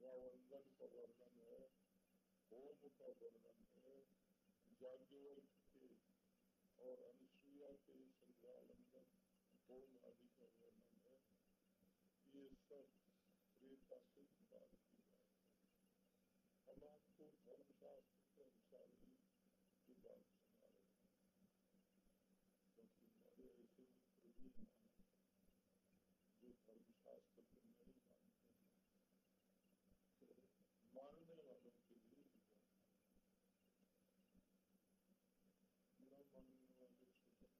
का वर्णन है होम का वर्णन है जाग्ञवल्क के और अनुसुईया के संध्यावंदन होम आदि का वर्णन है ये सब प्रेता से बात की बात है हम आपको धर्मशास्त्र के अनुसार ही की बात सुना रहे हैं क्योंकि हमारे ऐसे प्रवीण हैं जो धर्मशास्त्र को नहीं मानते हैं तो मानने वालों के लिए न मानने वाले स्वतंत्र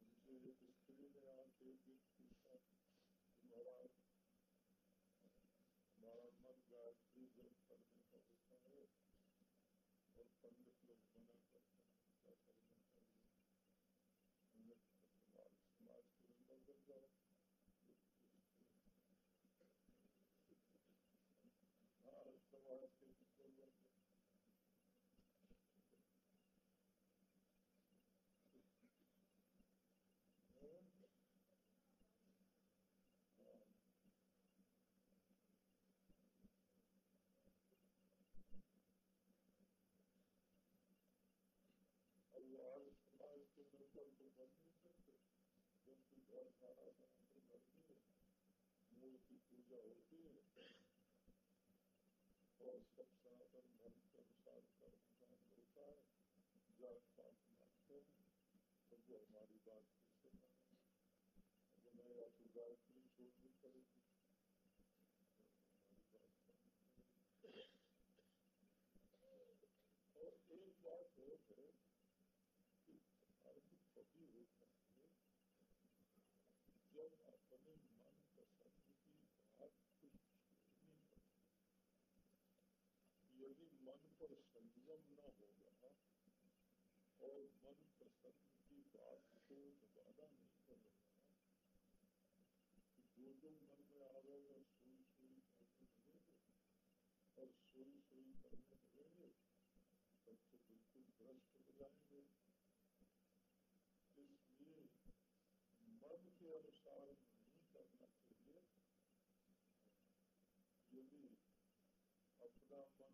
उनसे एक स्त्री ने आके पूछा महाराज हमारा मन गायत्री जब करने का होता है और पंडित लोग मना करते हैं क्या करना चाहिए समाज के अंदर बन जाओ समाज के और समाज के मेंबर को बन नहीं सकते जबकि अठारह साल से बढ़ती है मूल की पूजा होती है और सब सनातन धर्म के अनुसार कर्म होता है जात पात मानते हैं तो वो हमारी बात मानेंगे वो मैं या तो गायत्री छोड़नी पड़ेगी हमारी बात और एक बात और है कि धर्म कभी होता है जब अपने मन पसंद की बात कुछ छोड़नी पड़ती यदि मन पर संयम न होगा और मन पसंद की बात को दोबारा नहीं करेगा जो जो मन में आ गए सोई सोई करने लगेंगे और सोई सोई करने लगेंगे तब तो बिल्कुल भ्रष्ट हो जाएँगे इसलिए मन के अनुसार नहीं करना चाहिए यदि अपना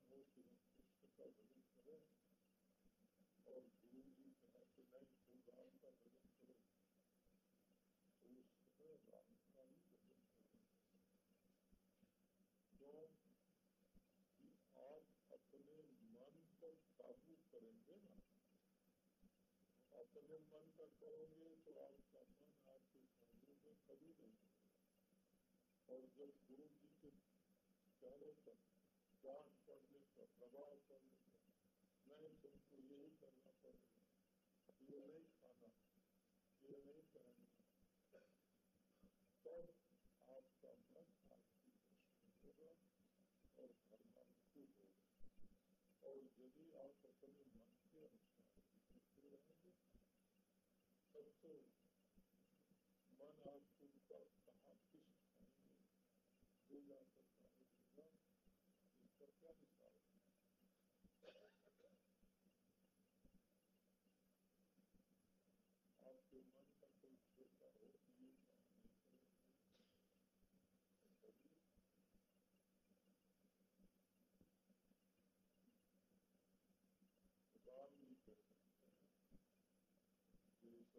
मन कि करेंगे तो आपका मन आपके काबू में कभी नहीं और जब गुरु जी के कहने पर ज्ञान पढ़ने का प्रभाव पढ़ने का नहीं तुमको यही करना पड़ेगा ये नहीं खाना ये नहीं पहनना तब आपका मन होगा और धर्मानुकूल होगा और यदि आप अपने मन के अनुसार रहेंगे तब तो मन आपको कहाँ किस खाएँगे ले जाकर खाने देगा इसका क्या हिसाब आपके मन का कोई छोटा हो कि ये काम नहीं करेंगे तभी राम जी कह सकते हैं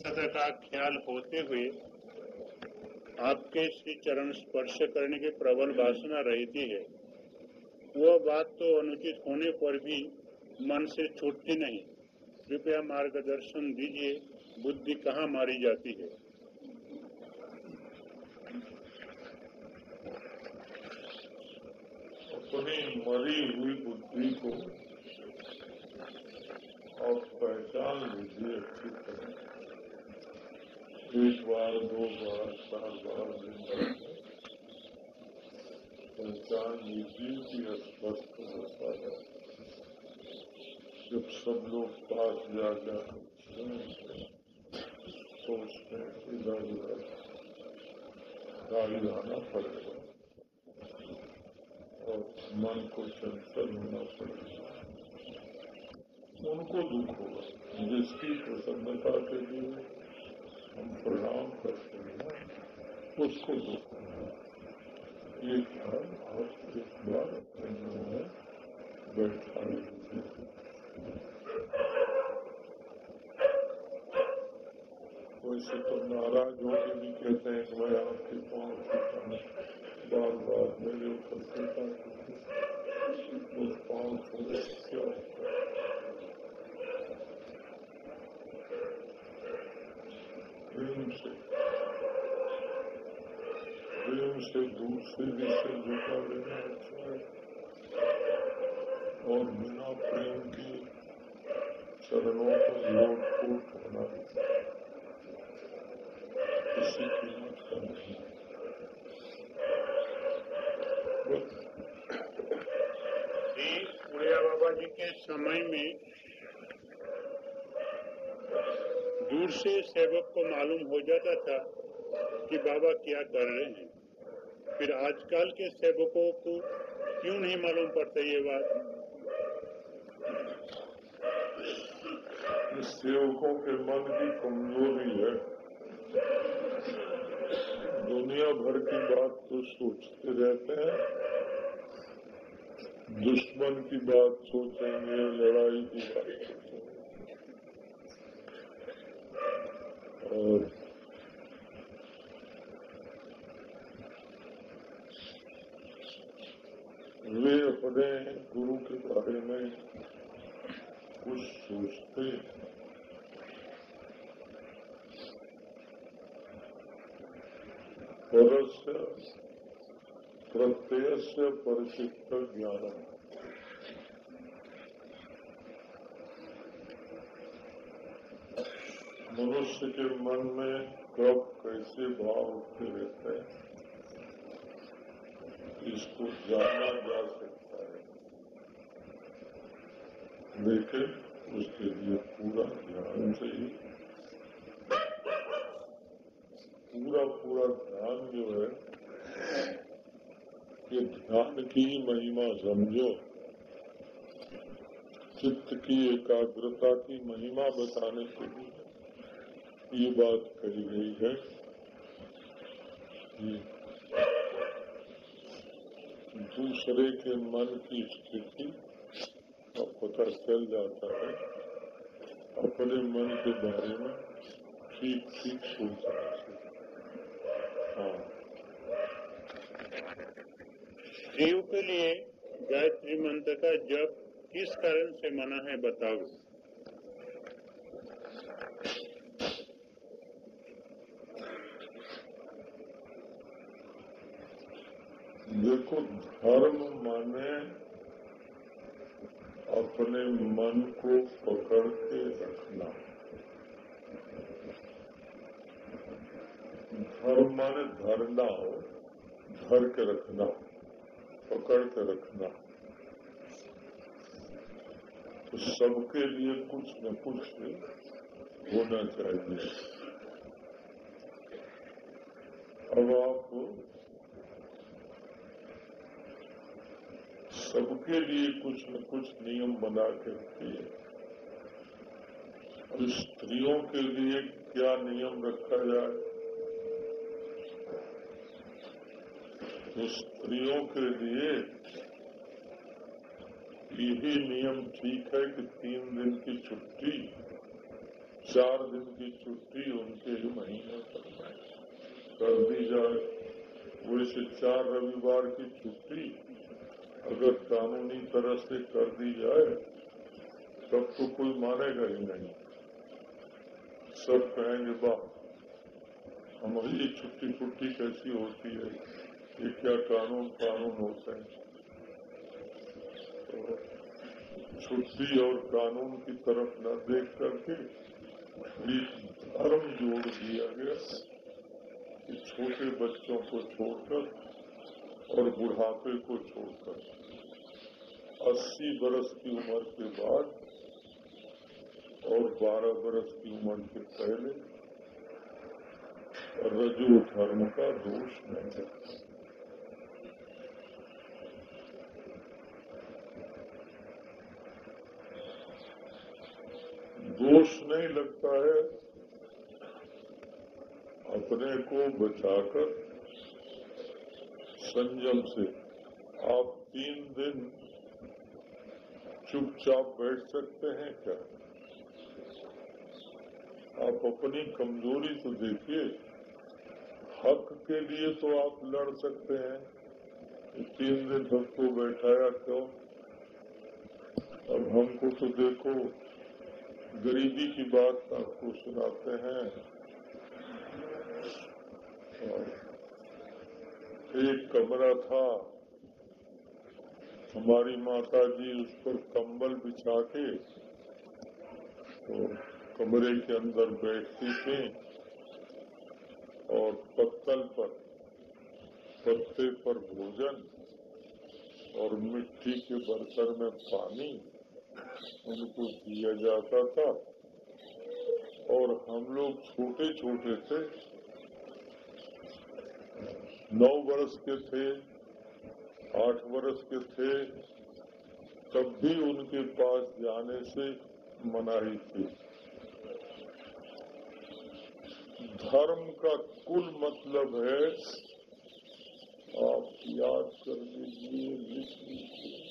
ख्याल होते हुए आपके श्री चरण स्पर्श करने की प्रबल वासना रहती है। वह बात तो अनुचित होने पर भी मन से छूटती नहीं। कृपया मार्गदर्शन दीजिए, बुद्धि कहाँ मारी जाती है। अपनी मरी हुई बुद्धि को आप पहचान लीजिए अच्छी तरह। एक बार, दो बार, चार बार दिन बार पहचान लीजिए कि अस्वस्थ होता है। जब सब लोग पास जाकर सोचते इधर उधर गाड़ी आना पड़ेगा और मन को चंचल होना पड़ेगा। उनको दुख होगा। जिसकी प्रसन्नता के लिए हम प्रणाम करते हैं उसको ये ध्यान आप एक बार अपने बैठा वैसे तो नाराज़ होकर भी कहते हैं मैं आपके पाँव हूँ बार बार मेरे ऊपर कीजिए उस पाँव छोड़े क्या होता है प्रेम से प्रेम से दूसरे से झुका लेना अच्छा है और बिना प्रेम के चरणों पर लोट पोट होना किसी कीमत का नहीं उड़िया बाबा जी के समय में दूर से सेवक को मालूम हो जाता था कि बाबा क्या कर रहे हैं फिर आजकल के सेवकों को क्यों नहीं मालूम पड़ता ये बात? सेवकों के मन की कमज़ोरी है। दुनिया भर की बात तो सोचते रहते हैं। दुश्मन की बात सोचेंगे, लड़ाई की बात सोचेंगे। और अपने गुरु के बारे में कुछ सोचते प्रत्यय से परिचित ज्ञान मनुष्य के मन में कब कैसे भाव उठते रहते हैं, इसको जाना जा सकता लेकिन उसके लिए पूरा ध्यान चाहिए। पूरा पूरा ध्यान जो है ये ध्यान की महिमा समझो। चित्त की एकाग्रता की महिमा बताने के लिए ये बात कही गई है। कि दूसरे के मन की स्थिति का पता चल जाता है, अपने मन के बारे में ठीक ठीक सोचना चाहिए हाँ। जीव के लिए गायत्री मंत्र का जप किस कारण से मना है बताओ। देखो, धर्म माने अपने मन को पकड़ के रखना। धर्म माने धरना हो, धर के रखना, पकड़ के रखना। तो सबके लिए कुछ न कुछ होना चाहिए। अब आप सबके लिए कुछ न कुछ नियम बना के रखिए और स्त्रियों के लिए क्या नियम रखा जाए? तो स्त्रियों के लिए यही नियम ठीक है कि तीन दिन की छुट्टी, चार दिन की छुट्टी उनके ही महीने पर कर दी जाए। वैसे चार रविवार की छुट्टी अगर कानूनी तरह से कर दी जाए, तब तो कोई मानेगा ही नहीं। सब कहेंगे, वाह, हमारी छुट्टी फुट्टी कैसी होती है? ये क्या कानून कानून होते हैं? तो छुट्टी और कानून की तरफ़ न देख करके धर्म जोड़ दिया गया कि छोटे बच्चों को छोड़कर और बुढ़ापे को छोड़कर। 80 बरस की उम्र के बाद और 12 बरस की उम्र के पहले रजो धर्म का दोष नहीं है। दोष नहीं लगता है, अपने को बचाकर संयम से। आप तीन दिन चुपचाप बैठ सकते हैं क्या? आप अपनी कमज़ोरी तो देखिए। हक के लिए तो आप लड़ सकते हैं। तीन दिन सबको बैठाया क्यों? अब हमको तो देखो, गरीबी की बात आपको सुनाते हैं। एक कमरा था। हमारी माता जी उस पर कंबल बिछा के तो कमरे के अंदर बैठती थी और पत्तल पर, पत्ते पर भोजन और मिट्टी के बर्तन में पानी उनको दिया जाता था और हम लोग छोटे छोटे थे नौ वर्ष के थे, आठ वर्ष के थे, तब भी उनके पास जाने से मनाही थी। धर्म का कुल मतलब है, आप याद कर लीजिए लिख लीजिए।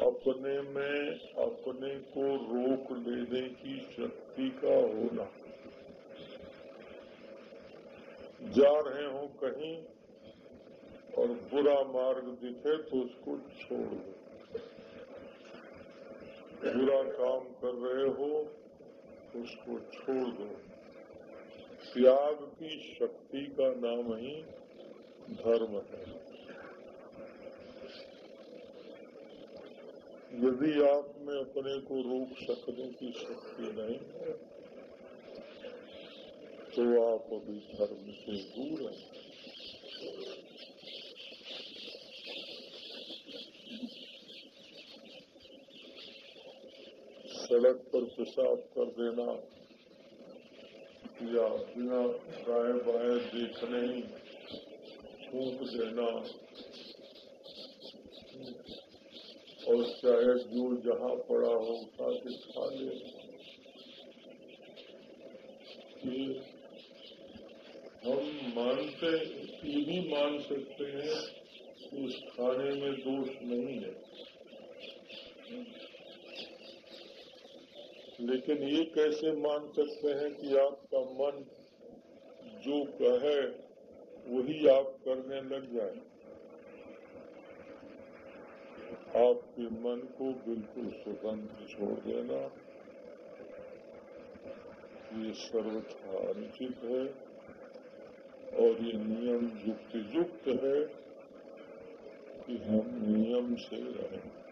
अपने में अपने को रोक लेने की शक्ति का होना। जा रहे हो कहीं और बुरा मार्ग दिखे तो उसको छोड़ दो। बुरा काम कर रहे हो, उसको छोड़ दो। त्याग की शक्ति का नाम ही धर्म है। यदि आप में अपने को रोक सकने की शक्ति नहीं तो आप अभी धर्म से दूर हैं सड़क पर पेशाब कर देना, या बिना दाएँ बाएँ देखने थूक देना, और चाहे जो जहाँ पड़ा हो उठा के खा ले। कि हम मानते ये भी मान सकते हैं कि उस खाने में दोष नहीं है। लेकिन ये कैसे मान सकते हैं कि आपका मन जो कहे, वही आप करने लग जाए? आपके मन को बिल्कुल स्वतंत्र छोड़ देना, ये सर्वथा अनुचित है। और ये नियम युक्त युक्त है कि हम नियम से रहें।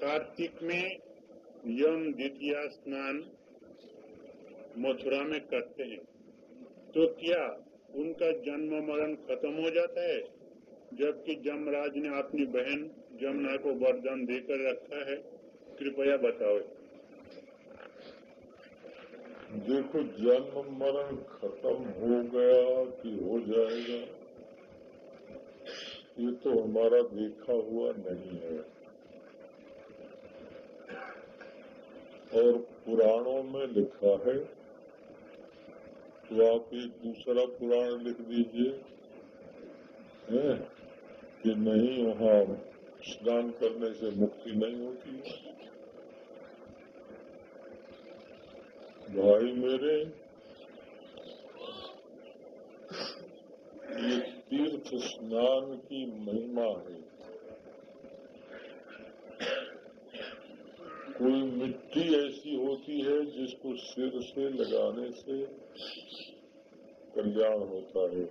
कार्तिक में यम द्वितीय स्नान मथुरा में करते हैं। तो क्या उनका जन्म मरण खत्म हो जाता है? जबकि जमराज ने अपनी बहन जमुना को वरदान देकर रखा है। कृपया बताओ। देखो, जन्म मरण खत्म हो गया कि हो जाएगा? ये तो हमारा देखा हुआ नहीं है। और पुराणों में लिखा है तो आप एक दूसरा पुराण लिख दीजिए कि नहीं, वहाँ स्नान करने से मुक्ति नहीं होती भाई मेरे। ये तीर्थ स्नान की महिमा है। कोई मिट्टी ऐसी होती है जिसको सिर से लगाने से कल्याण होता है।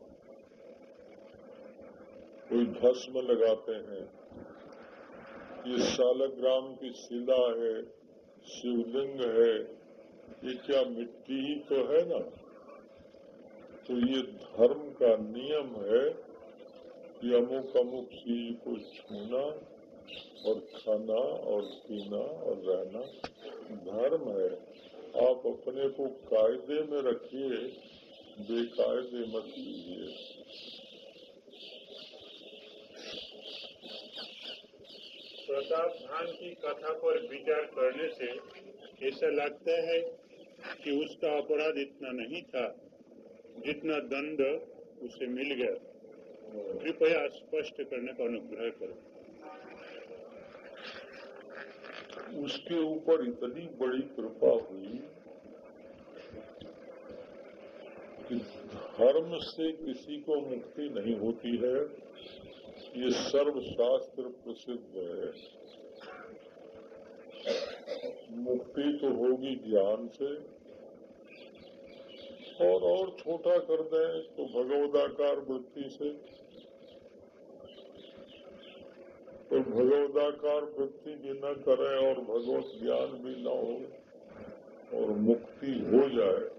कोई भस्म लगाते हैं। ये सालग्राम की शिला है, शिवलिंग है। ये क्या मिट्टी ही तो है ना? तो ये धर्म का नियम है कि अमुक अमुक चीज़ को छूना और खाना और पीना और रहना धर्म है। आप अपने को कायदे में रखिए, बेकायदे मत कीजिए प्रताप धान की कथा पर विचार करने से ऐसा लगता है कि उसका अपराध इतना नहीं था जितना दंड उसे मिल गया। कृपया स्पष्ट करने का अनुग्रह करो। उसके ऊपर इतनी बड़ी कृपा हुई कि धर्म से किसी को मुक्ति नहीं होती है। ये सर्वशास्त्र प्रसिद्ध है। मुक्ति तो होगी ज्ञान से। और और छोटा कर दें तो भगवदाकार वृत्ति से। तो भगवदाकार वृत्ति भी न करें और भगवत ज्ञान भी न हो और मुक्ति हो जाए।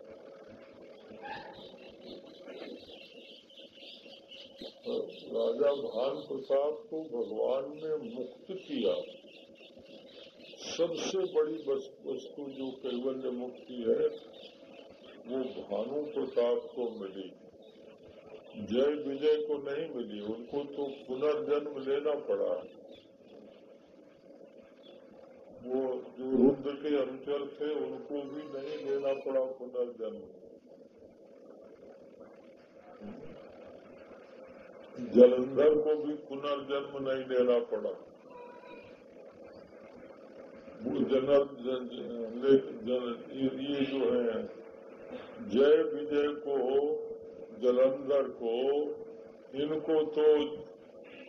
राजा भान प्रताप को भगवान ने मुक्त किया। सबसे बड़ी वस्तु जो कैवल्य मुक्ति है, वो भानु प्रताप को मिली। जय विजय को नहीं मिली, उनको तो पुनर्जन्म लेना पड़ा। वो जो रुद्र के अनुचर थे, उनको भी नहीं लेना पड़ा पुनर्जन्म। जलंधर को भी पुनर्जन्म नहीं लेना पड़ा। वो जनर जन, जन, ये जो है जय विजय को जलंधर को इनको तो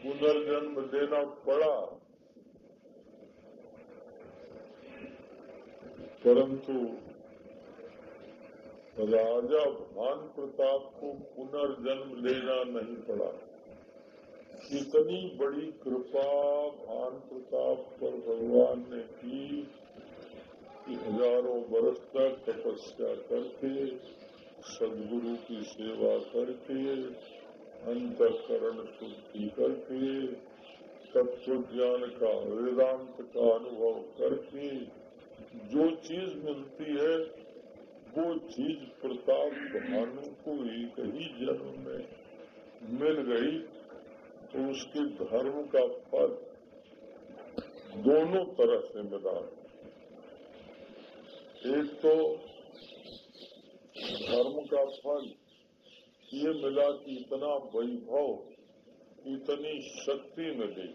पुनर्जन्म देना पड़ा। परंतु राजा भान प्रताप को पुनर्जन्म लेना नहीं पड़ा। इतनी बड़ी कृपा भान प्रताप पर भगवान ने की कि हज़ारों वर्ष तक तपस्या करके, सदगुरु की सेवा करके, अंतकरण शुद्धि करके, तत्व ज्ञान का वेदांत का अनुभव करके जो चीज़ मिलती है, वो चीज़ प्रताप भानु को एक ही जन्म में मिल गई। तो उसके धर्म का फल दोनों तरह से मिला। एक तो धर्म का फल, ये मिला कि इतना वैभव, इतनी शक्ति मिली।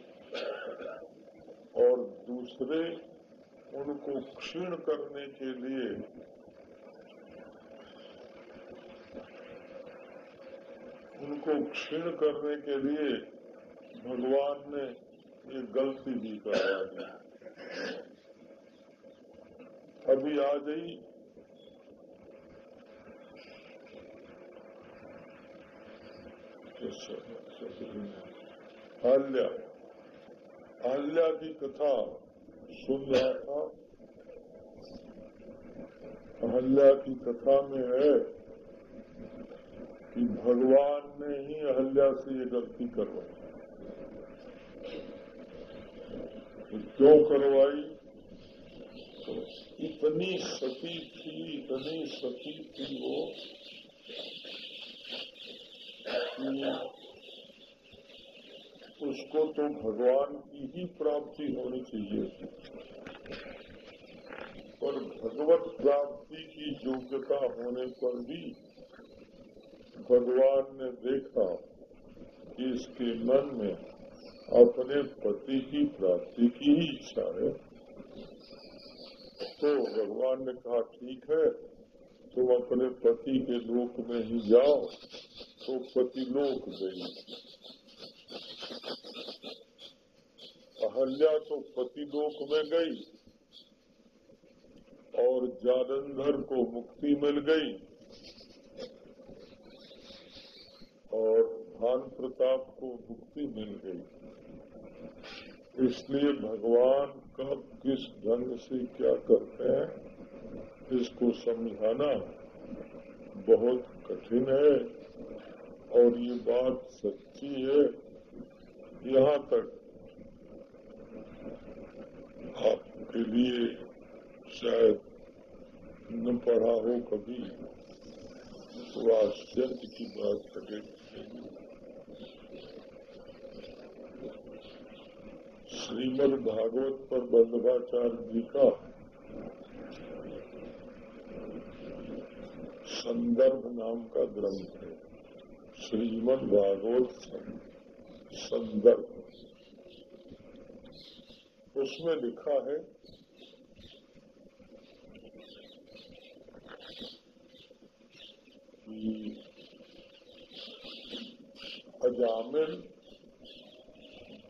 और दूसरे, उनको क्षीण करने के लिए उनको क्षीण करने के लिए भगवान ने ये गलती भी करवा दी अभी आ गई। आल्या। आल्या की कथा सुन रहा था। अहल्या की कथा में है कि भगवान ने ही अहल्या से ये गलती करवाई। तो क्यों करवाई इतनी सती थी, इतनी सती थी वो, उसको तो भगवान की ही प्राप्ति होनी चाहिए पर भगवत प्राप्ति की योग्यता होने पर भी भगवान ने देखा कि इसके मन में अपने पति की प्राप्ति की ही इच्छा है। तो भगवान ने कहा, ठीक है, तुम अपने पति के लोक में ही जाओ तो पति लोक गई अहल्या तो पति लोक में गई और जालंधर को मुक्ति मिल गई और भान प्रताप को मुक्ति मिल गई। इसलिए भगवान कब किस ढंग से क्या करते हैं, इसको समझाना बहुत कठिन है। और ये बात सच्ची है, यहाँ तक आपके लिए शायद न पढ़ा हो कभी तो आश्चर्य की बात करेगी श्रीमद भागवत पर वल्लभाचार्य जी का संदर्भ नाम का ग्रंथ है। श्रीमद भागवत संदर्भ। उसमें लिखा है, कि अजामिल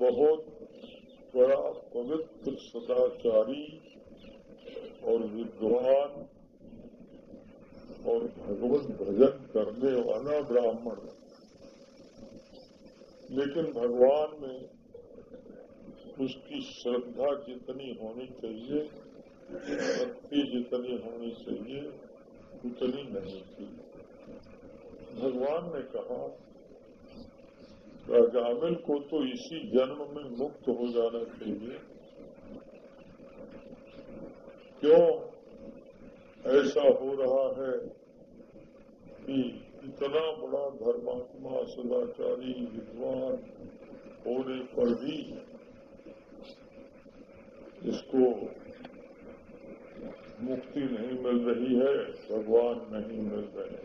बहुत बड़ा पवित्र सदाचारी और विद्वान और भगवत भजन करने वाला ब्राह्मण लेकिन भगवान में उसकी श्रद्धा जितनी होनी चाहिए, भक्ति जितनी होनी चाहिए, उतनी नहीं थी। भगवान ने कहा राजामिल को तो इसी जन्म में मुक्त हो जाना चाहिए। क्यों? ऐसा हो रहा है कि इतना बड़ा धर्मात्मा, सदाचारी, विद्वान होने पर भी इसको मुक्ति नहीं मिल रही है, भगवान नहीं मिल रहे।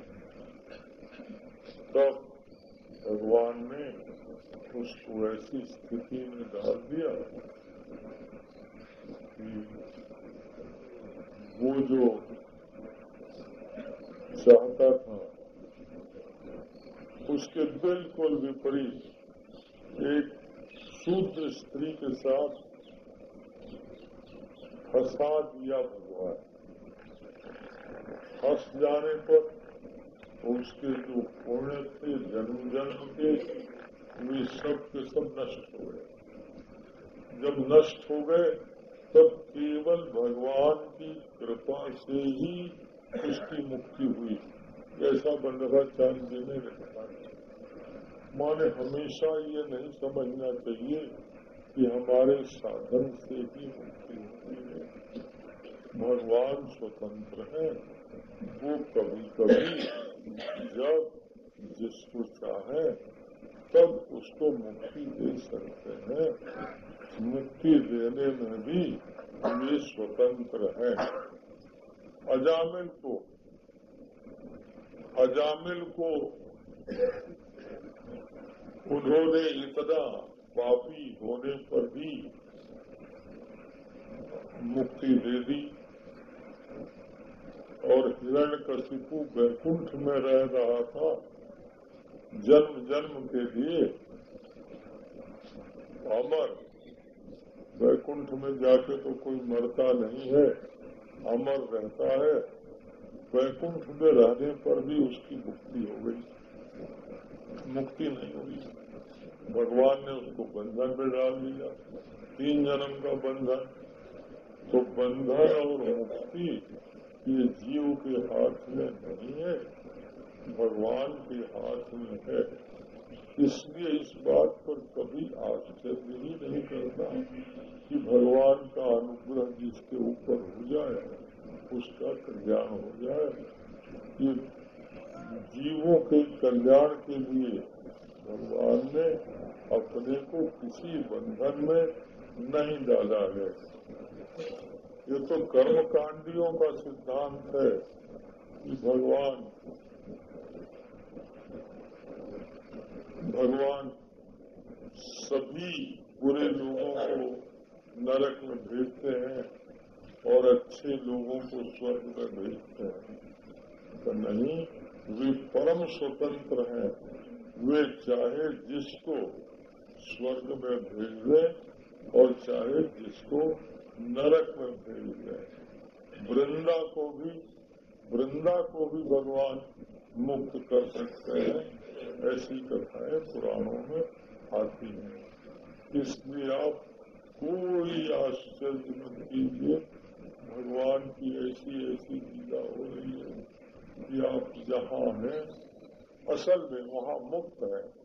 तब भगवान ने उसको ऐसी स्थिति में डाल दिया कि वो जो चाहता था, उसके बिल्कुल विपरीत एक शुद्ध स्त्री के साथ फंसा दिया भगवान। फंस जाने पर उसके जो पुण्य थे जन्म जन्म के वे सब के सब नष्ट हो गए। जब नष्ट हो गए, तब केवल भगवान की कृपा से ही उसकी मुक्ति हुई। ऐसा बल्लभाचार्य जी ने कहा माने हमेशा ये नहीं समझना चाहिए कि हमारे साधन से ही मुक्ति होती है। भगवान स्वतंत्र है। वो कभी कभी जब जिसको चाहे, तब उसको मुक्ति दे सकते हैं। मुक्ति देने में भी वे स्वतंत्र है। अजामिल को अजामिल को उन्होंने इतना पापी होने पर भी मुक्ति दे दी। और हिरण कशिपु वैकुंठ में रह रहा था। जन्म जन्म के लिए अमर। वैकुंठ में जाके तो कोई मरता नहीं है, अमर रहता है। वैकुंठ में रहने पर भी उसकी मुक्ति हो गई। मुक्ति नहीं हुई। भगवान ने उसको बंधन में डाल दिया। तीन जन्म का बंधन। तो बंधन और मुक्ति ये जीव के हाथ में नहीं है, भगवान के हाथ में है। इसलिए इस बात पर कभी आश्चर्य ही नहीं करता कि भगवान का अनुग्रह जिसके ऊपर हो जाए, उसका कल्याण हो जाए। कि जीवों के कल्याण के लिए भगवान ने अपने को किसी बंधन में नहीं डाला है। ये तो कर्म कांडियों का सिद्धांत है कि भगवान भगवान सभी बुरे लोगों को नरक में भेजते हैं और अच्छे लोगों को स्वर्ग में भेजते हैं। तो नहीं, वे परम स्वतंत्र हैं। वे चाहे जिसको स्वर्ग में भेज दें और चाहे जिसको नरक में भेज दें वृंदा को भी, वृंदा को भी भगवान मुक्त कर सकते हैं। ऐसी कथाएँ पुराणों में आती हैं। इसलिए आप कोई आश्चर्य मत कीजिए। भगवान की ऐसी ऐसी लीला हो रही है कि आप जहाँ हैं, असल में वहाँ मुक्त है।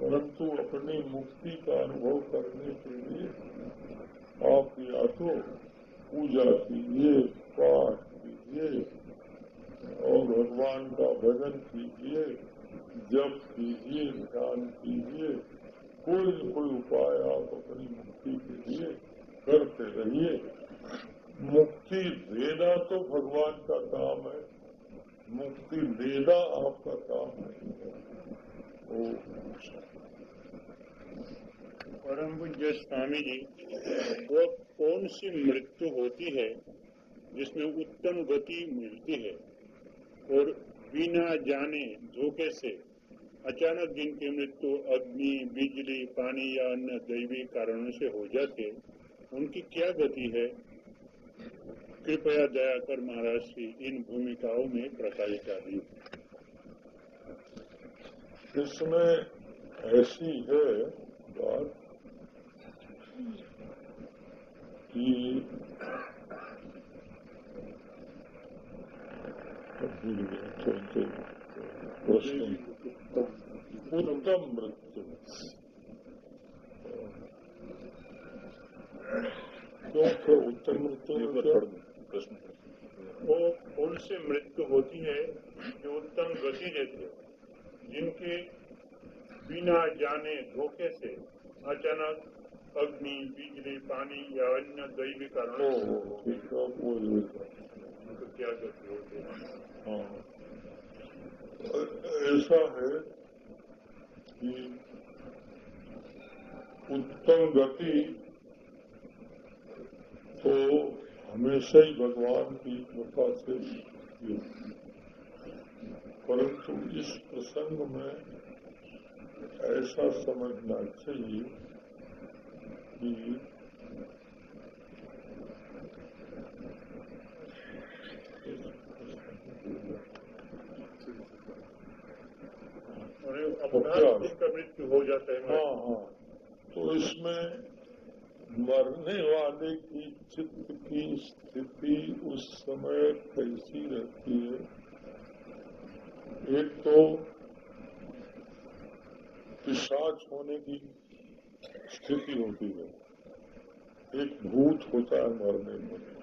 परंतु अपनी मुक्ति का अनुभव करने के लिए आप या तो पूजा कीजिए पाठ कीजिए और भगवान का भजन कीजिए, जप कीजिए, ध्यान कीजिए, कोई न कोई उपाय आप अपनी मुक्ति के लिए करते रहिए। मुक्ति देना तो भगवान का काम है। मुक्ति देना आपका काम है। ओ परम पूज्य स्वामी जी, वो कौन सी मृत्यु होती है जिसमें उत्तम गति मिलती है? और बिना जाने धोखे से अचानक जिनकी मृत्यु अग्नि, बिजली, पानी या अन्य दैवी कारणों से हो जाते उनकी क्या गति है? कृपया दया कर महाराज की इन भूमिकाओं में प्रकाश डाली इसमें ऐसी है बात कि उत्तम मृत्यु क्यों तो उत्तम मृत्यु प्रश्न वो कौन सी मृत्यु होती है जो उत्तम गति देते जिनके बिना जाने धोखे से अचानक अग्नि बिजली पानी या अन्य दैवी कारणों से क्या गति होती हाँ? ऐसा है कि उत्तम गति तो हमेशा ही भगवान की कृपा से परंतु इस प्रसंग में ऐसा समझना चाहिए कि और अपराध जिनका मृत्यु हो जाता है हाँ हाँ। तो इसमें मरने वाले की चित्त की स्थिति उस समय कैसी रहती है? एक तो पिशाच होने की स्थिति होती है। एक भूत होता है मरने में।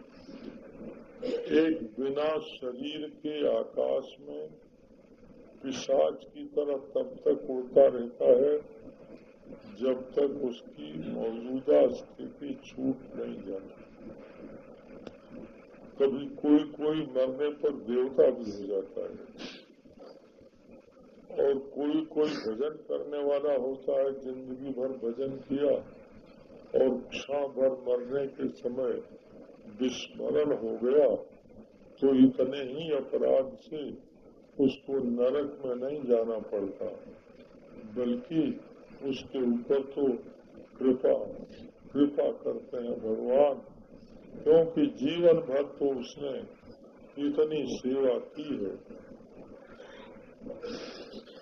एक बिना शरीर के आकाश में पिशाच की तरफ़ तब तक उड़ता रहता है, जब तक उसकी मौजूदा स्थिति छूट नहीं जाती। कभी कोई कोई मरने पर देवता भी हो जाता है। और कोई कोई भजन करने वाला होता है, ज़िंदगी भर भजन किया और क्षण भर मरने के समय विस्मरण हो गया तो इतने ही अपराध से उसको नरक में नहीं जाना पड़ता, बल्कि उसके ऊपर तो कृपा कृपा करते हैं भगवान, क्योंकि जीवन भर तो उसने इतनी सेवा की है।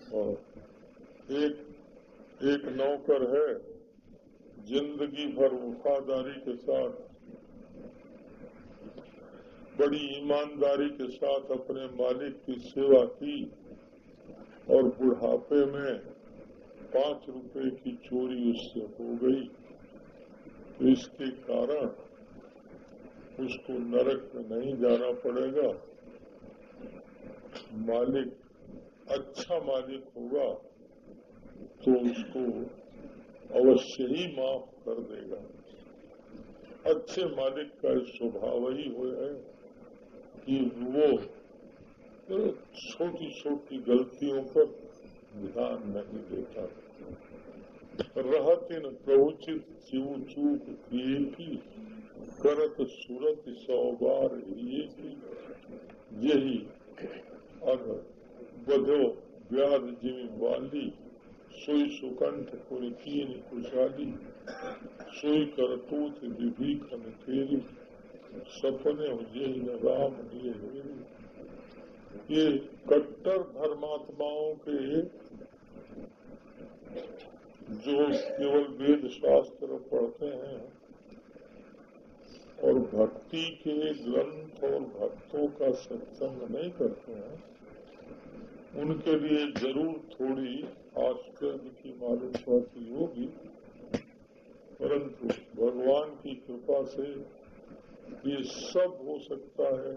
एक एक नौकर है, ज़िंदगी भर वफादारी के साथ, बड़ी ईमानदारी के साथ अपने मालिक की सेवा की और बुढ़ापे में पाँच रुपए की चोरी उससे हो गई। इसके कारण उसको नरक में नहीं जाना पड़ेगा। मालिक अच्छा मालिक होगा तो उसको अवश्य ही माफ़ कर देगा। अच्छे मालिक का स्वभाव ही हो है कि वो छोटी छोटी गलतियों पर ध्यान नहीं देता। रहतिन प्रवचित शिव चूक किए की करत सूरत सौ बार ये की यही बधो व्याध जिमी बाली सोई सुकंठ कुरकीन कुशाली, सोई करतूत विभीखन तेरी सपने हुए न राम लिए ये कट्टर धर्मात्माओं के जो केवल वेद शास्त्र पढ़ते हैं और भक्ति के ग्रंथ और भक्तों का सत्संग नहीं करते हैं उनके लिए ज़रूर थोड़ी आश्चर्य की मालूम पड़ती होगी, परंतु भगवान की कृपा से ये सब हो सकता है।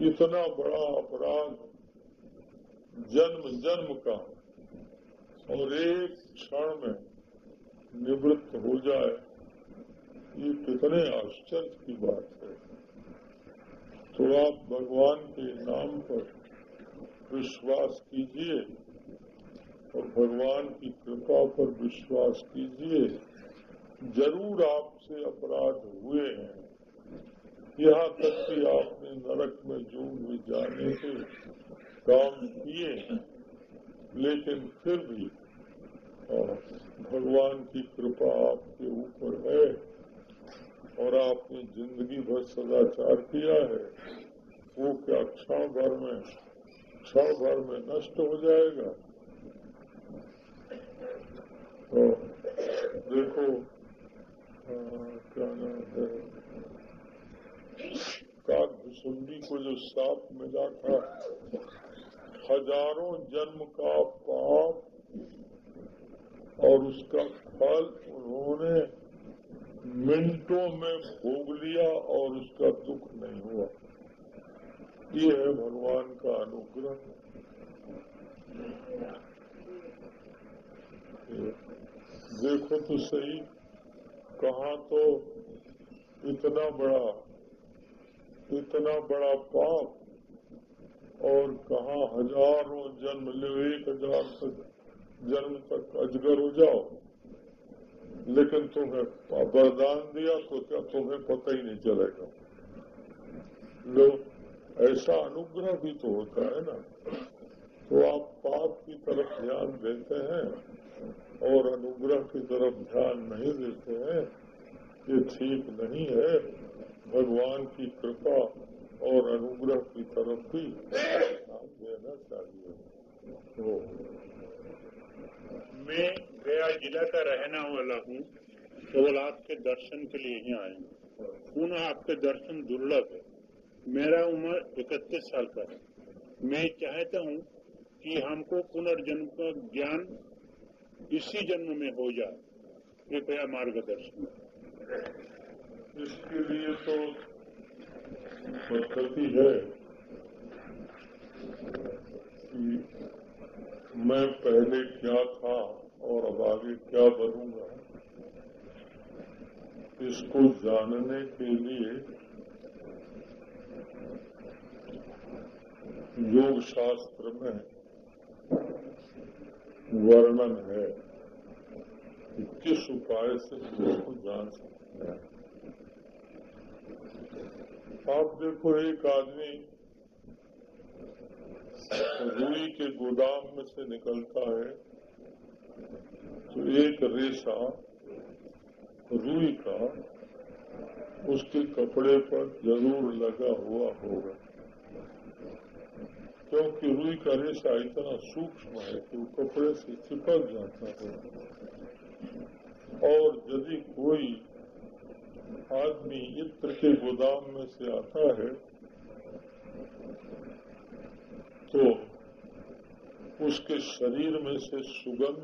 इतना बड़ा अपराध जन्म जन्म का और एक क्षण में निवृत्त हो जाए, ये कितने आश्चर्य की बात है। तो आप भगवान के नाम पर विश्वास कीजिए और भगवान की कृपा पर विश्वास कीजिए। ज़रूर आपसे अपराध हुए हैं। यहाँ तक कि आपने नरक में जून में जाने के काम किए लेकिन फिर भी भगवान की कृपा आपके ऊपर है और आपने ज़िंदगी भर सदाचार किया है। वो क्या क्षण भर में क्षण भर में नष्ट हो जाएगा। तो देखो आ, क्या नाम है? काकभुसुंडी को जो साप मिला था हज़ारों जन्म का पाप और उसका फल उन्होंने मिनटों में भोग लिया और उसका दुख नहीं हुआ। ये है भगवान का अनुग्रह। देखो तो सही, कहा तो इतना बड़ा इतना बड़ा पाप, और कहा हज़ारों जन्म ले, एक हज़ार तक जन्म तक अजगर हो जाओ। लेकिन तुम्हें वरदान दिया तो क्या तुम्हें पता ही नहीं चलेगा। लो। ऐसा अनुग्रह भी तो होता है ना। तो आप पाप की तरफ़ ध्यान देते हैं और अनुग्रह की तरफ़ ध्यान नहीं देते हैं, ये ठीक नहीं है। भगवान की कृपा और अनुग्रह की तरफ़ भी ध्यान देना चाहिए। तो मैं गया जिला का रहना वाला हूँ, केवल आपके दर्शन के लिए ही आए पुनः आपके दर्शन दुर्लभ है। मेरा उम्र इकतीस साल का है। मैं चाहता हूँ कि हमको पुनर्जन्म का ज्ञान इसी जन्म में हो जाए। कृपया मार्गदर्शन। इसके लिए तो पद्धति है कि मैं पहले क्या था और अब आगे क्या बनूँगा इसको जानने के लिए योग शास्त्र में वर्णन है कि किस उपाय से उसको जान सकते हैं। आप देखो, एक आदमी रुई के गोदाम में से निकलता है तो एक रेशा रुई का उसके कपड़े पर ज़रूर लगा हुआ होगा। क्योंकि रुई का रेशा इतना सूक्ष्म है कि वो कपड़े से चिपक जाता है। और यदि कोई आदमी इत्र के गोदाम में से आता है तो उसके शरीर में से सुगंध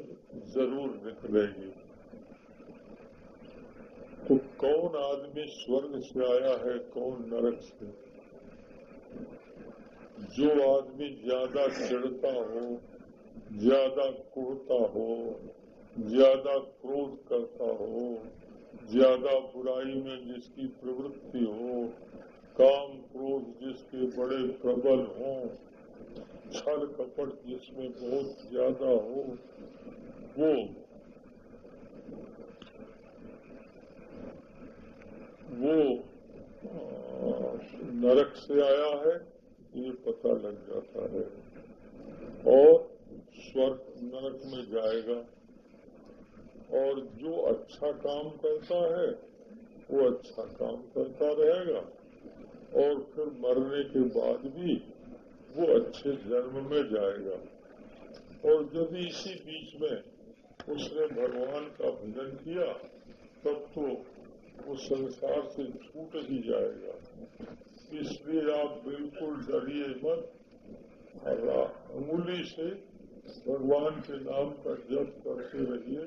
ज़रूर निकलेगी। तो कौन आदमी स्वर्ग से आया है, कौन नरक से? जो आदमी ज़्यादा चिड़ता हो, ज़्यादा कोड़ता हो, ज़्यादा क्रोध करता हो, ज़्यादा बुराई में जिसकी प्रवृत्ति हो, काम क्रोध जिसके बड़े प्रबल हो, छल कपट जिसमें बहुत ज़्यादा हो, वो वो नरक से आया है। ये पता लग जाता है। और स्वर्ग नरक में जाएगा। और जो अच्छा काम करता है, वो अच्छा काम करता रहेगा। और फिर मरने के बाद भी वो अच्छे जन्म में जाएगा। और यदि इसी बीच में उसने भगवान का भजन किया, तब तो वो संसार से छूट ही जाएगा। इसलिए आप बिल्कुल डरिए मत। और से भगवान के नाम का जप करते रहिए।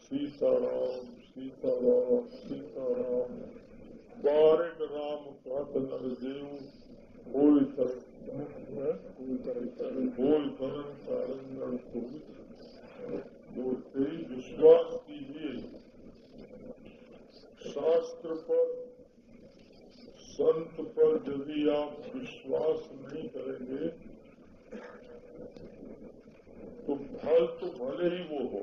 सीताराम सीताराम सीताराम। बारिक राम कहत नर देव। बोल कर बोल जो विश्वास कीजिए। शास्त्र पर संत पर यदि आप विश्वास नहीं करेंगे तो फल तो भले ही वो हो,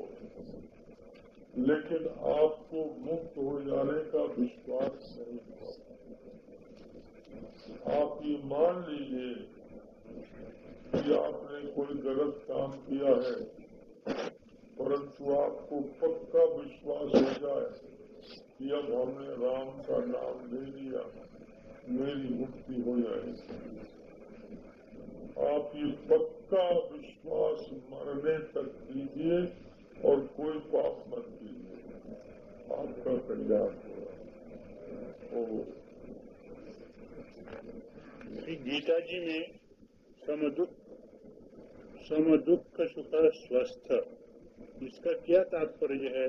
लेकिन आपको मुक्त हो जाने का विश्वास नहीं हो। आप ये मान लीजिए कि आपने कोई गलत काम किया है, परंतु आपको पक्का विश्वास हो जाए कि अब हमने राम का नाम ले लिया। मेरी मुक्ति हो जाएगी आप ये पक्का विश्वास मरने तक कीजिए और कोई पाप मत कीजिए। आपका कल्याण श्री गीता जी में समदुख समदुख सुख स्वस्थ। इसका क्या तात्पर्य है?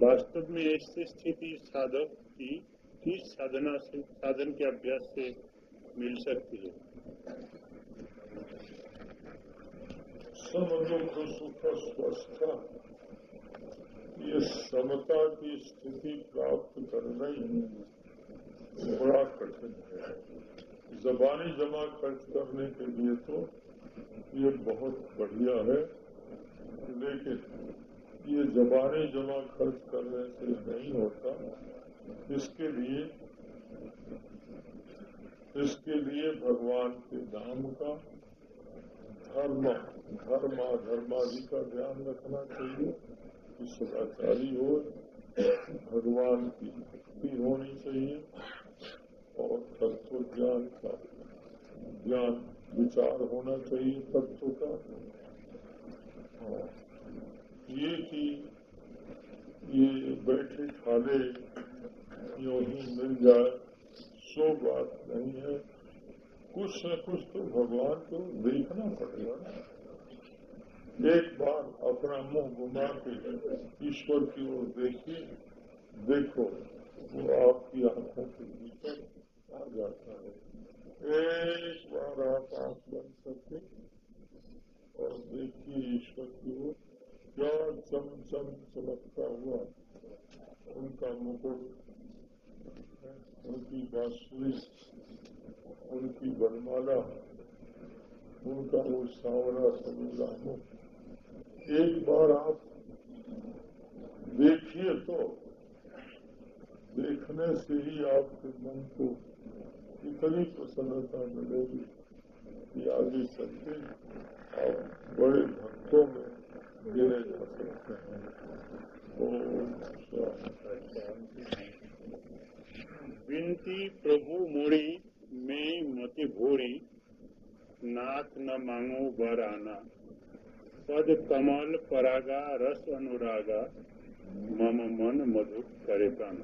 वास्तव में ऐसी स्थिति साधक की किस साधना से, साधन के अभ्यास से मिल सकती है। समदुख सुख स्वस्थ। ये समता की स्थिति प्राप्त करना ही बड़ा कठिन है। जबानी जमा खर्च करने के लिए तो ये बहुत बढ़िया है। लेकिन ये जबानी जमा खर्च करने से नहीं होता। इसके लिए इसके लिए भगवान के नाम का धर्म, धर्मा, धर्मादि का ध्यान रखना चाहिए कि सदाचारी हो, भगवान की भक्ति होनी चाहिए और तत्व ज्ञान का ज्ञान, विचार होना चाहिए तत्व का। ये कि ये बैठे खाले यो ही मिल जाए, सो बात नहीं है। कुछ न कुछ तो भगवान को देखना पड़ेगा एक बार अपना मुँह घुमा के ईश्वर की ओर देखिए, देखो, वो आपकी आँखों के भीतर आ जाता है। एक बार आप आँख बन सकते और देखिए ईश्वर की ओर, क्या चम चम चमकता हुआ उनका मुकुट उनकी बांसुरी, उनकी बनमाला उनका वो सावरा समीला मुख एक बार आप देखिए तो देखने से ही आपके मन को इतनी प्रसन्नता मिलेगी कि आगे चलते आप बड़े भक्तों में हैं विनती प्रभु मोड़ी, में मति भोरी नाथ न मांगो बर आना। पद कमल, परागा, रस अनुरागा, मम मन मधु करे प्राण।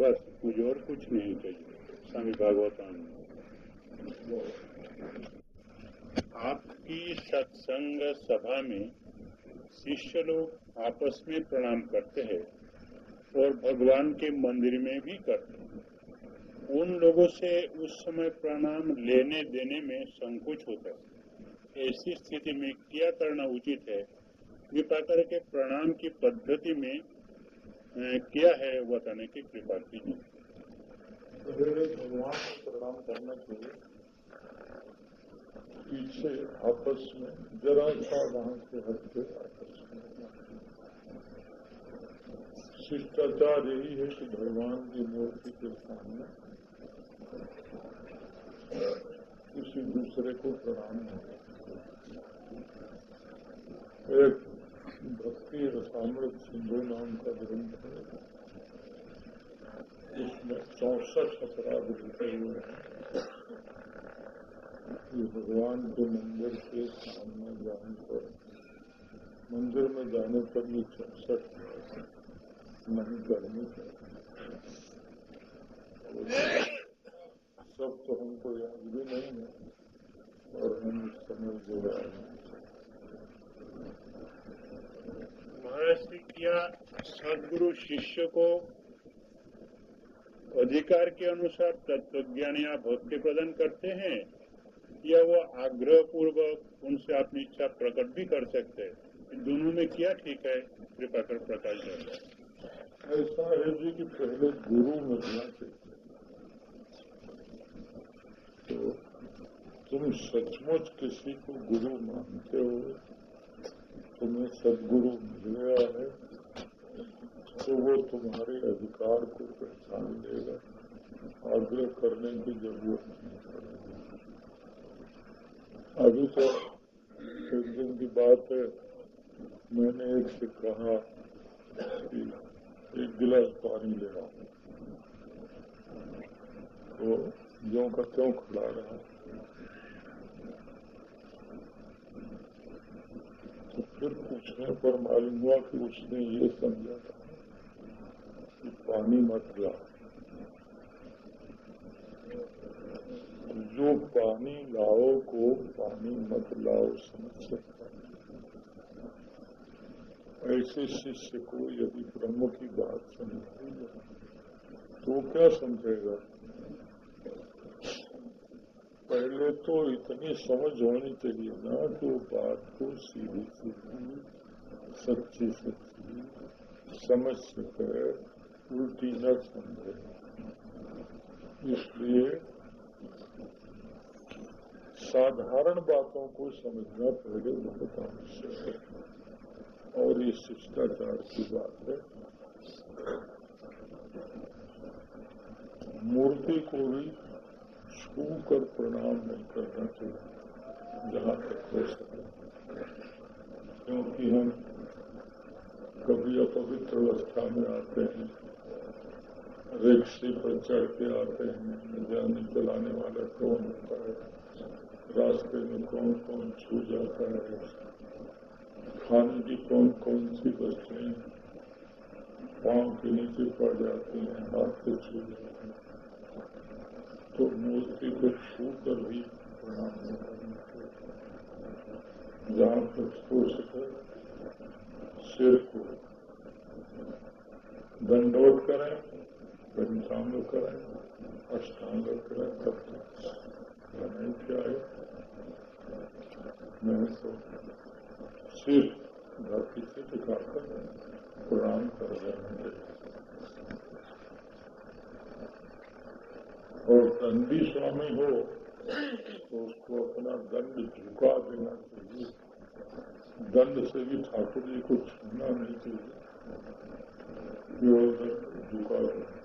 बस, मुझे और कुछ नहीं चाहिए। स्वामी भागवतान आपकी सत्संग सभा में शिष्य लोग आपस में प्रणाम करते हैं और भगवान के मंदिर में भी करते हैं। उन लोगों से उस समय प्रणाम लेने देने में संकोच होता है। ऐसी स्थिति में क्या करना उचित है? कृपा करके प्रणाम की पद्धति में क्या है बताने की कृपा कीजिए। भगवान को प्रणाम करना चाहिए। पीछे आपस में जरा सा वहाँ से हटके आपस में। शिष्टाचार यही है कि भगवान की मूर्ति के सामने किसी दूसरे को प्रणाम नहीं एक भक्ति रसामृत सिंधु नाम का ग्रंथ है। इसमें चौसठ अपराध लिखे हुए हैं। भगवान के मंदिर के सामने जाने पर, मंदिर में जाने पर ये चौसठ नहीं करनी सब तो हमको याद भी नहीं है, और हम इस समय जुड़ा महर्षि किया, सदगुरु शिष्य को अधिकार के अनुसार तत्वज्ञान या भक्ति प्रदान करते हैं। या वो आग्रह पूर्वक उनसे अपनी इच्छा प्रकट भी कर सकते हैं। दोनों में क्या ठीक है? कृपा कर प्रकाश ऐसा है जी कि पहले गुरु मिलना चाहिए तो तुम सचमुच किसी को गुरु मानते हो? तुम्हें सदगुरु मिल गया है तो वो तुम्हारे अधिकार को पहचान लेगा आग्रह करने की ज़रूरत नहीं पड़ेगी। अभी तो एक दिन की बात है। मैंने एक से कहा कि एक गिलास पानी ले रहा हूँ। तो जो का क्यों खड़ा रहा तो फिर पूछने पर मालूम हुआ कि उसने ये समझा था कि पानी मत ला जो पानी लाओ, को पानी मत लाओ, समझ? सकता ऐसे शिष्य को यदि ब्रह्म की बात समझेगा तो क्या समझेगा? पहले तो इतनी समझ होनी चाहिए ना कि वो बात को सीधी सीधी सच्ची सच्ची समझ सके उल्टी न समझे। इसलिए साधारण बातों को समझना पहले बहुत आवश्यक है। और ये शिष्टाचार की बात है। मूर्ति को भी छू कर प्रणाम नहीं करना चाहिए, जहाँ तक हो सके। क्योंकि हम कभी अपवित्र अवस्था में आते हैं रिक्शे पर चढ़ के आते हैं, जाने चलाने वाला कौन होता है? रास्ते में कौन कौन छू जाता है? खाने की कौन कौन सी वस्तुएँ पाँव के नीचे पड़ जाती हैं, हाथ से छू जाती हैं। तो मूर्ति को छू कर भी प्रणाम जहाँ तक हो सके सिर को दंडोत करें पंचांग करें अष्टांग करें तब नहीं क्या है नहीं तो सिर्फ़ धरती से दिखाकर प्रणाम कर देंगे और दंडी स्वामी हो तो उसको अपना दंड झुका देना चाहिए दंड से भी ठाकुर जी को छूना नहीं चाहिए झुका देना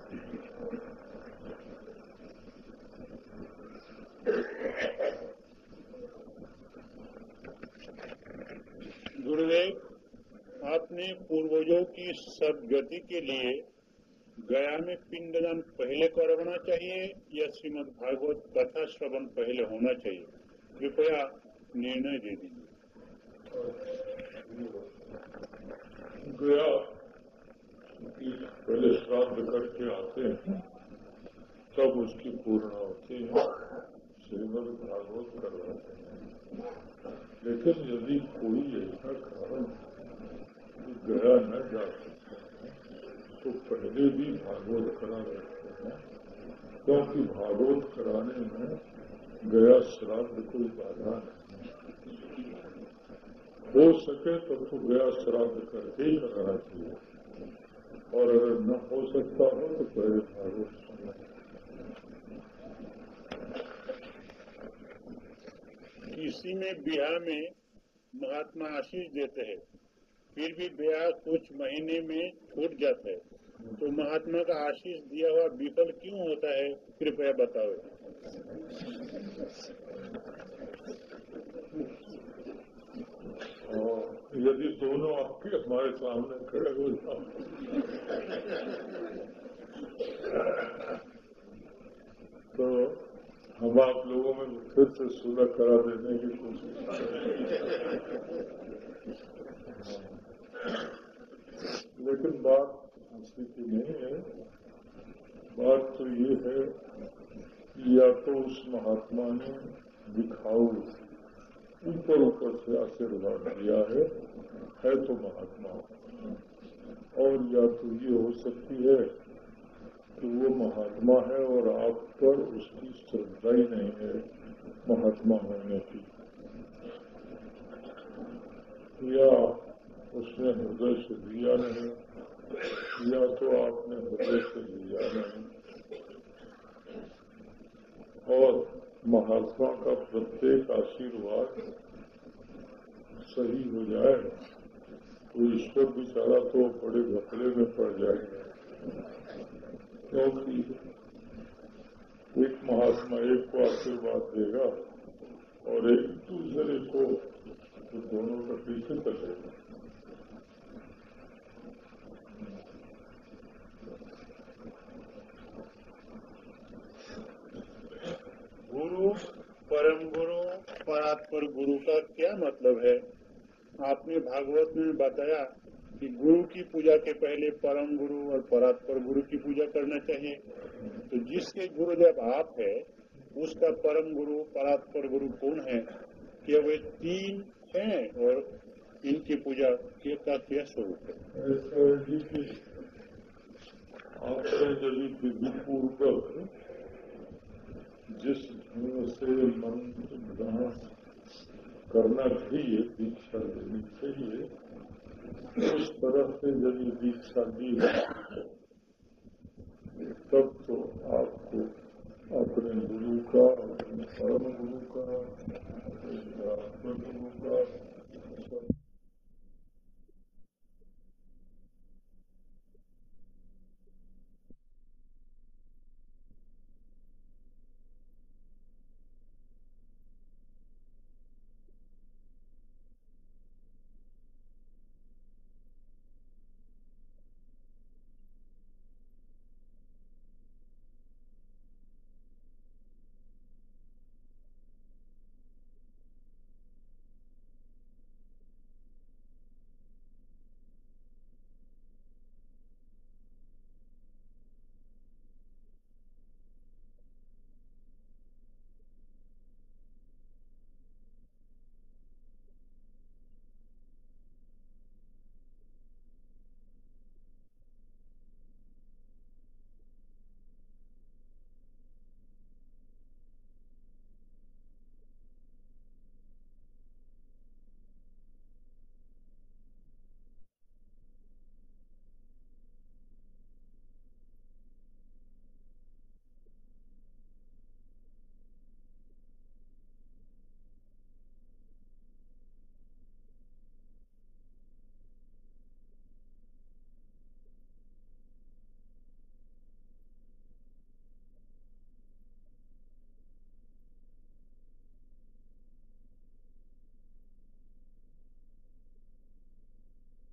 गुरुदेव आपने पूर्वजों की सदगति के लिए गया में पिंडदान पहले करवाना चाहिए या श्रीमद भागवत कथा श्रवण पहले होना चाहिए? कृपया निर्णय दे दीजिए। पहले श्राद्ध करके आते हैं, तब उसकी पूर्ण होती है। श्रीमद भागवत करवाते हैं। लेकिन यदि कोई ऐसा कारण गया न जा सके तो पहले भी भागवत करा रहते हैं, क्योंकि भागवत कराने में गया श्राद्ध कोई बाधा नहीं। हो सके तो तो गया श्राद्ध करके ही कराना चाहिए और अगर न हो सकता हो तो सुनना किसी में ब्याह में महात्मा आशीष देते हैं फिर भी ब्याह कुछ महीने में छूट जाता है। तो महात्मा का आशीष दिया हुआ विफल क्यों होता है कृपया बताओ। और यदि दोनों आपके हमारे सामने खड़े हो तो हम आप लोगों में फिर से सुलह करा देने की कोशिश लेकिन बात ऐसी की नहीं है। बात तो ये है या तो उस महात्मा ने दिखाऊ ऊपर ऊपर से आशीर्वाद दिया है है तो महात्मा। और या तो ये हो सकती है कि वो महात्मा है और आप पर उसकी श्रद्धा ही नहीं है, महात्मा होने की। या उसने हृदय से लिया नहीं, या तो आपने हृदय से लिया नहीं। और महात्मा का प्रत्येक आशीर्वाद सही हो जाए तो ईश्वर बेचारा तो बड़े घपले में पड़ जाएँगे। क्योंकि एक महात्मा एक को आशीर्वाद देगा और एक दूसरे को तो दोनों का पीछे करेगा गुरु परम गुरु, परात्पर गुरु का क्या मतलब है? आपने भागवत में बताया कि गुरु की पूजा के पहले परम गुरु और परात्पर गुरु की पूजा करना चाहिए। तो जिसके गुरुदेव आप है, उसका परम गुरु, परात्पर गुरु कौन है? क्या वे तीन हैं और इनकी पूजा के का क्या स्वरूप है? जी आपने विधि पूर्वक जिस ढंग से मंत्र ग्रहण करना चाहिए, दीक्षा देनी चाहिए, उस तरह से जब ये दीक्षा दी तब तो आपको अपने गुरु का, अपने परम गुरु का, अपने गुरु का